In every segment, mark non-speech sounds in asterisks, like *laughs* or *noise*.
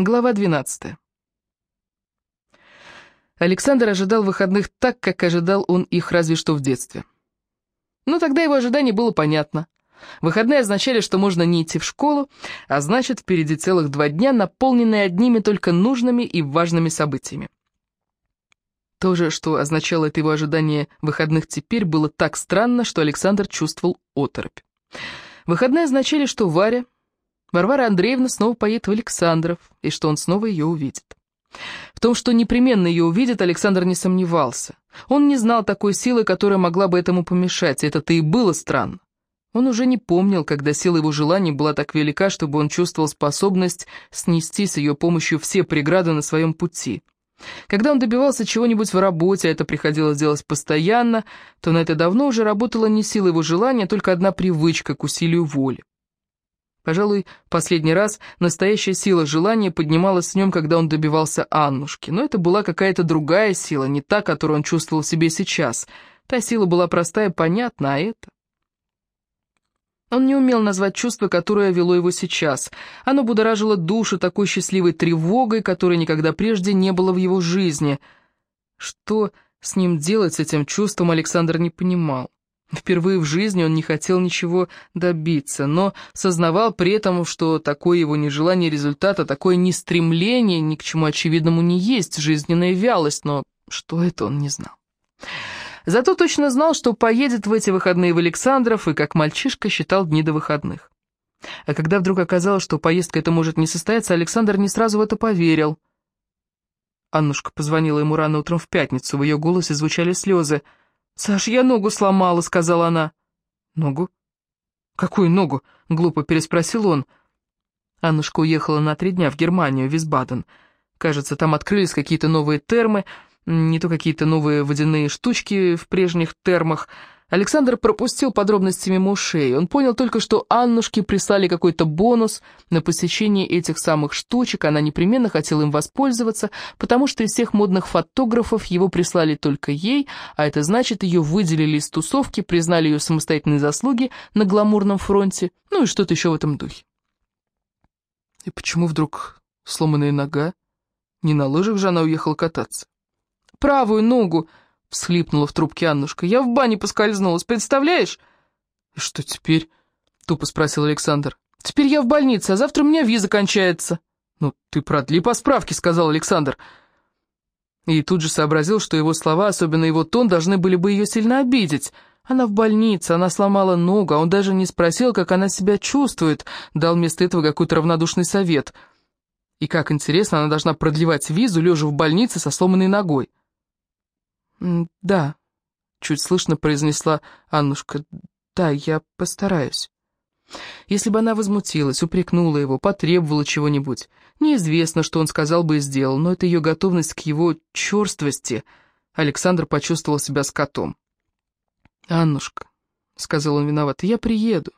Глава 12. Александр ожидал выходных так, как ожидал он их разве что в детстве. Но тогда его ожидание было понятно. Выходные означали, что можно не идти в школу, а значит, впереди целых два дня, наполненные одними только нужными и важными событиями. То же, что означало это его ожидание выходных теперь, было так странно, что Александр чувствовал оторопь. Выходные означали, что Варя, Варвара Андреевна снова поедет в Александров, и что он снова ее увидит. В том, что непременно ее увидит, Александр не сомневался. Он не знал такой силы, которая могла бы этому помешать, и это-то и было странно. Он уже не помнил, когда сила его желаний была так велика, чтобы он чувствовал способность снести с ее помощью все преграды на своем пути. Когда он добивался чего-нибудь в работе, а это приходилось делать постоянно, то на это давно уже работала не сила его желания, а только одна привычка к усилию воли. Пожалуй, последний раз настоящая сила желания поднималась в нем, когда он добивался Аннушки. Но это была какая-то другая сила, не та, которую он чувствовал в себе сейчас. Та сила была простая понятна, а это... Он не умел назвать чувство, которое вело его сейчас. Оно будоражило душу такой счастливой тревогой, которой никогда прежде не было в его жизни. Что с ним делать, с этим чувством, Александр не понимал. Впервые в жизни он не хотел ничего добиться, но сознавал при этом, что такое его нежелание результата, такое нестремление ни к чему очевидному не есть, жизненная вялость, но что это он не знал. Зато точно знал, что поедет в эти выходные в Александров, и как мальчишка считал дни до выходных. А когда вдруг оказалось, что поездка эта может не состояться, Александр не сразу в это поверил. Аннушка позвонила ему рано утром в пятницу, в ее голосе звучали слезы — «Саш, я ногу сломала», — сказала она. «Ногу? Какую ногу?» — глупо переспросил он. Аннушка уехала на три дня в Германию, в Висбаден. Кажется, там открылись какие-то новые термы, не то какие-то новые водяные штучки в прежних термах — Александр пропустил подробности мимо ушей. Он понял только, что Аннушке прислали какой-то бонус на посещение этих самых штучек, она непременно хотела им воспользоваться, потому что из всех модных фотографов его прислали только ей, а это значит, ее выделили из тусовки, признали ее самостоятельные заслуги на гламурном фронте, ну и что-то еще в этом духе. И почему вдруг сломанная нога? Не на лыжах же она уехала кататься. «Правую ногу!» — всхлипнула в трубке Аннушка. «Я в бане поскользнулась, представляешь?» «И что теперь?» — тупо спросил Александр. «Теперь я в больнице, а завтра у меня виза кончается». «Ну, ты продли по справке», — сказал Александр. И тут же сообразил, что его слова, особенно его тон, должны были бы ее сильно обидеть. Она в больнице, она сломала ногу, а он даже не спросил, как она себя чувствует, дал вместо этого какой-то равнодушный совет. И как интересно, она должна продлевать визу, лежа в больнице со сломанной ногой. «Да», — чуть слышно произнесла Аннушка, — «да, я постараюсь». Если бы она возмутилась, упрекнула его, потребовала чего-нибудь, неизвестно, что он сказал бы и сделал, но это ее готовность к его черствости. Александр почувствовал себя скотом. «Аннушка», — сказал он виноват, — «я приеду».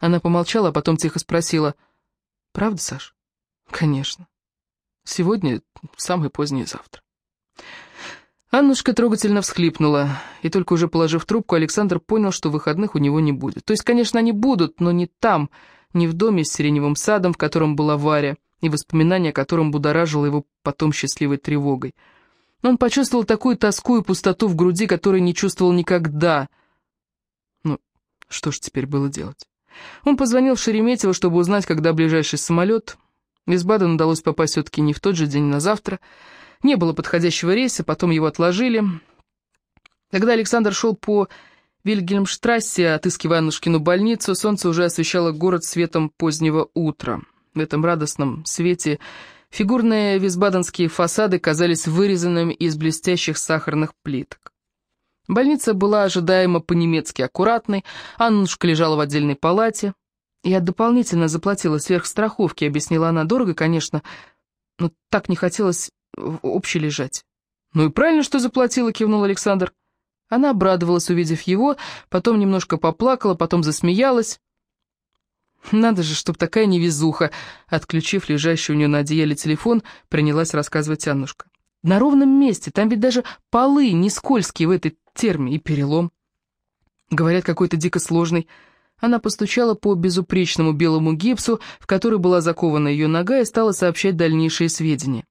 Она помолчала, а потом тихо спросила, «Правда, Саш?» «Конечно. Сегодня самое позднее завтра». Аннушка трогательно всхлипнула, и только уже положив трубку, Александр понял, что выходных у него не будет. То есть, конечно, они будут, но не там, не в доме с сиреневым садом, в котором была Варя, и воспоминания о котором будоражило его потом счастливой тревогой. Но он почувствовал такую тоску и пустоту в груди, которую не чувствовал никогда. Ну, что ж теперь было делать? Он позвонил в Шереметьево, чтобы узнать, когда ближайший самолет. Из Бадена удалось попасть все-таки не в тот же день, на завтра — не было подходящего рейса, потом его отложили. Когда Александр шел по Вильгельмштрассе, отыскивая Аннушкину больницу, солнце уже освещало город светом позднего утра. В этом радостном свете фигурные висбаденские фасады казались вырезанными из блестящих сахарных плиток. Больница была ожидаемо по-немецки аккуратной, Аннушка лежала в отдельной палате. «Я дополнительно заплатила сверхстраховки», — объяснила она. «Дорого, конечно, но так не хотелось общий лежать». «Ну и правильно, что заплатила», — кивнул Александр. Она обрадовалась, увидев его, потом немножко поплакала, потом засмеялась. «Надо же, чтоб такая невезуха!» Отключив лежащий у нее на одеяле телефон, принялась рассказывать Аннушка. «На ровном месте, там ведь даже полы не скользкие в этой терме, и перелом. Говорят, какой-то дико сложный. Она постучала по безупречному белому гипсу, в который была закована ее нога, и стала сообщать дальнейшие сведения.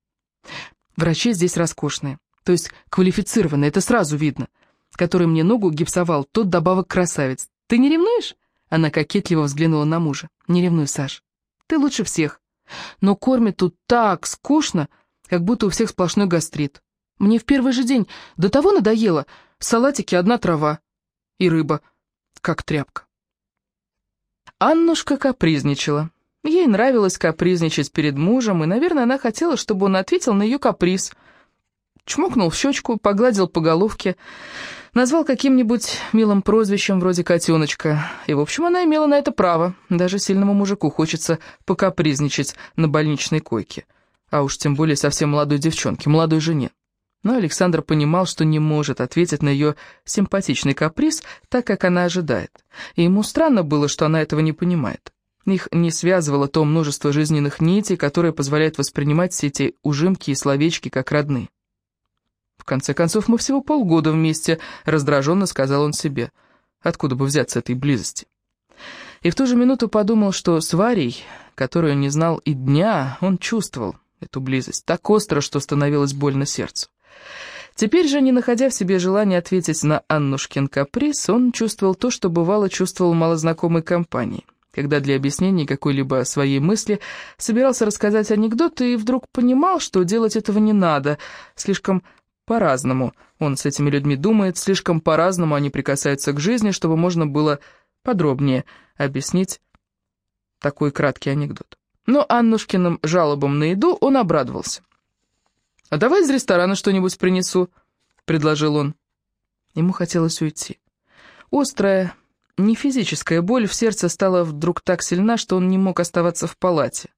Врачи здесь роскошные, то есть квалифицированные, это сразу видно. Который мне ногу гипсовал, тот добавок красавец. Ты не ревнуешь? Она кокетливо взглянула на мужа. Не ревнуй, Саш. Ты лучше всех. Но кормят тут так скучно, как будто у всех сплошной гастрит. Мне в первый же день до того надоело. В салатике одна трава и рыба, как тряпка. Аннушка капризничала. Ей нравилось капризничать перед мужем, и, наверное, она хотела, чтобы он ответил на ее каприз. Чмокнул в щечку, погладил по головке, назвал каким-нибудь милым прозвищем вроде «котеночка». И, в общем, она имела на это право. Даже сильному мужику хочется покапризничать на больничной койке. А уж тем более совсем молодой девчонке, молодой жене. Но Александр понимал, что не может ответить на ее симпатичный каприз так, как она ожидает. И ему странно было, что она этого не понимает. Их не связывало то множество жизненных нитей, которые позволяют воспринимать все эти ужимки и словечки как родные. «В конце концов, мы всего полгода вместе», — раздраженно сказал он себе. «Откуда бы взяться этой близости?» И в ту же минуту подумал, что с Варей, которую не знал и дня, он чувствовал эту близость так остро, что становилось больно сердцу. Теперь же, не находя в себе желания ответить на Аннушкин каприз, он чувствовал то, что бывало чувствовал малознакомой компании, когда для объяснения какой-либо своей мысли собирался рассказать анекдот и вдруг понимал, что делать этого не надо, слишком по-разному он с этими людьми думает, слишком по-разному они прикасаются к жизни, чтобы можно было подробнее объяснить такой краткий анекдот. Но Аннушкиным жалобам на еду он обрадовался. «А давай из ресторана что-нибудь принесу», — предложил он. Ему хотелось уйти. Острая, не физическая боль в сердце стала вдруг так сильна, что он не мог оставаться в палате.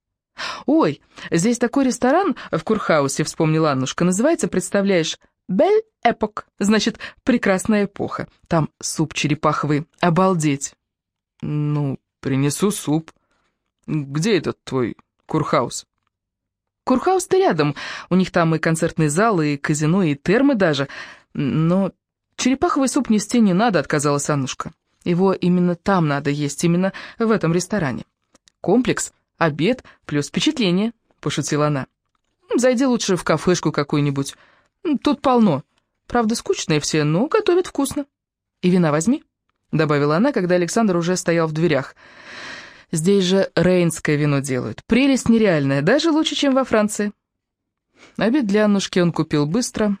«Ой, здесь такой ресторан в Курхаусе», — вспомнила Аннушка, — «называется, представляешь, Бель Эпок, значит, прекрасная эпоха. Там суп черепаховый, обалдеть». «Ну, принесу суп. Где этот твой Курхаус?» Курхаус-то рядом, у них там и концертный зал, и казино, и термы даже. Но черепаховый суп нести не надо, отказалась Аннушка. Его именно там надо есть, именно в этом ресторане. Комплекс, обед плюс впечатление, пошутила она. Зайди лучше в кафешку какую-нибудь. Тут полно. Правда, скучные все, но готовят вкусно. И вина возьми, добавила она, когда Александр уже стоял в дверях. Здесь же рейнское вино делают. Прелесть нереальная, даже лучше, чем во Франции. Обед для Аннушки он купил быстро.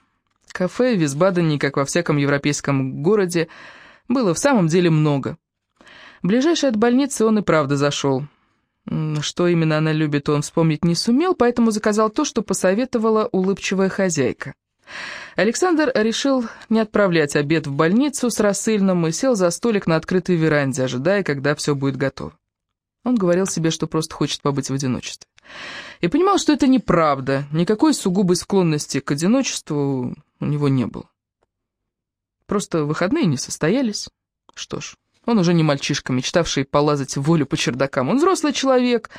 Кафе в Висбадене, как во всяком европейском городе, было в самом деле много. Ближайший от больницы он и правда зашел. Что именно она любит, он вспомнить не сумел, поэтому заказал то, что посоветовала улыбчивая хозяйка. Александр решил не отправлять обед в больницу с рассыльным и сел за столик на открытой веранде, ожидая, когда все будет готово. Он говорил себе, что просто хочет побыть в одиночестве. И понимал, что это неправда, никакой сугубой склонности к одиночеству у него не было. Просто выходные не состоялись. Что ж, он уже не мальчишка, мечтавший полазать в волю по чердакам. Он взрослый человек,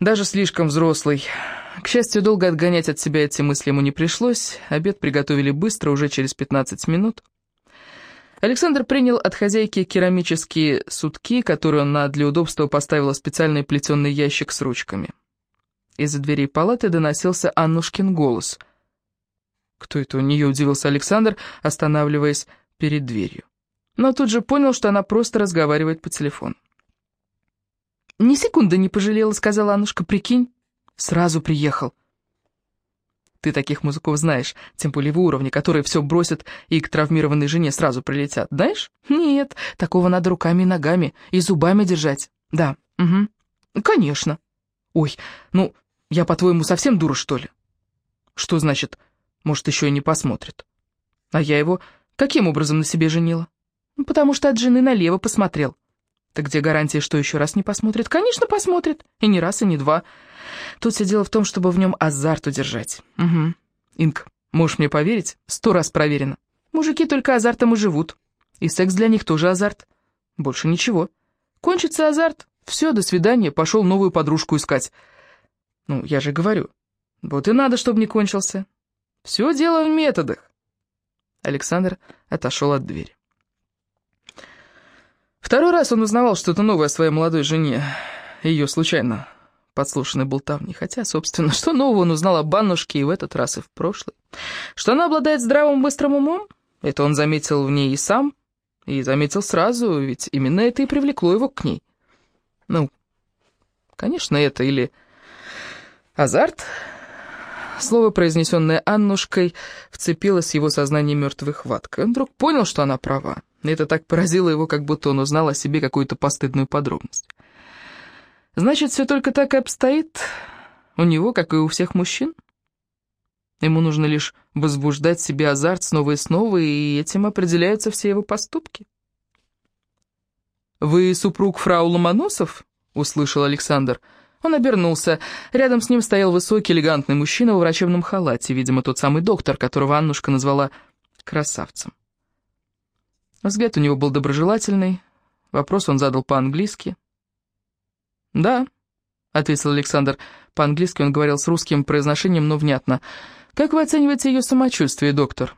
даже слишком взрослый. К счастью, долго отгонять от себя эти мысли ему не пришлось. Обед приготовили быстро, уже через 15 минут. Александр принял от хозяйки керамические сутки, которые он для удобства поставил в специальный плетеный ящик с ручками. Из-за дверей палаты доносился Аннушкин голос. «Кто это у нее?» — удивился Александр, останавливаясь перед дверью. Но тут же понял, что она просто разговаривает по телефону. «Ни секунды не пожалела», — сказала Аннушка, — «прикинь, сразу приехал». Ты таких музыков знаешь, тем более в уровне, которые все бросят и к травмированной жене сразу прилетят. Знаешь? Нет, такого надо руками и ногами, и зубами держать. Да, угу. Конечно. Ой, ну, я, по-твоему, совсем дура, что ли? Что значит, может, еще и не посмотрит? А я его каким образом на себе женила? Ну, потому что от жены налево посмотрел. Так где гарантия, что еще раз не посмотрит? Конечно, посмотрит. И не раз, и не два. Тут все дело в том, чтобы в нем азарт удержать. Угу. Инк, можешь мне поверить? Сто раз проверено. Мужики только азартом и живут. И секс для них тоже азарт. Больше ничего. Кончится азарт. Все, до свидания, пошел новую подружку искать. Ну, я же говорю. Вот и надо, чтобы не кончился. Все дело в методах. Александр отошел от двери. Второй раз он узнавал что-то новое о своей молодой жене, ее случайно подслушанной болтовни. Хотя, собственно, *laughs* что нового он узнал об Аннушке и в этот раз, и в прошлый. Что она обладает здравым быстрым умом, это он заметил в ней и сам, и заметил сразу, ведь именно это и привлекло его к ней. Ну, конечно, это или азарт... Слово, произнесенное Аннушкой, вцепилось в его сознание мертвой хваткой. Он вдруг понял, что она права. Это так поразило его, как будто он узнал о себе какую-то постыдную подробность. Значит, все только так и обстоит у него, как и у всех мужчин? Ему нужно лишь возбуждать себе азарт снова и снова, и этим определяются все его поступки. «Вы супруг фрау Ломоносов?» — услышал Александр. Он обернулся. Рядом с ним стоял высокий, элегантный мужчина в врачебном халате, видимо, тот самый доктор, которого Аннушка назвала красавцем. Взгляд у него был доброжелательный. Вопрос он задал по-английски. «Да», — ответил Александр. По-английски он говорил с русским произношением, но внятно. «Как вы оцениваете ее самочувствие, доктор?»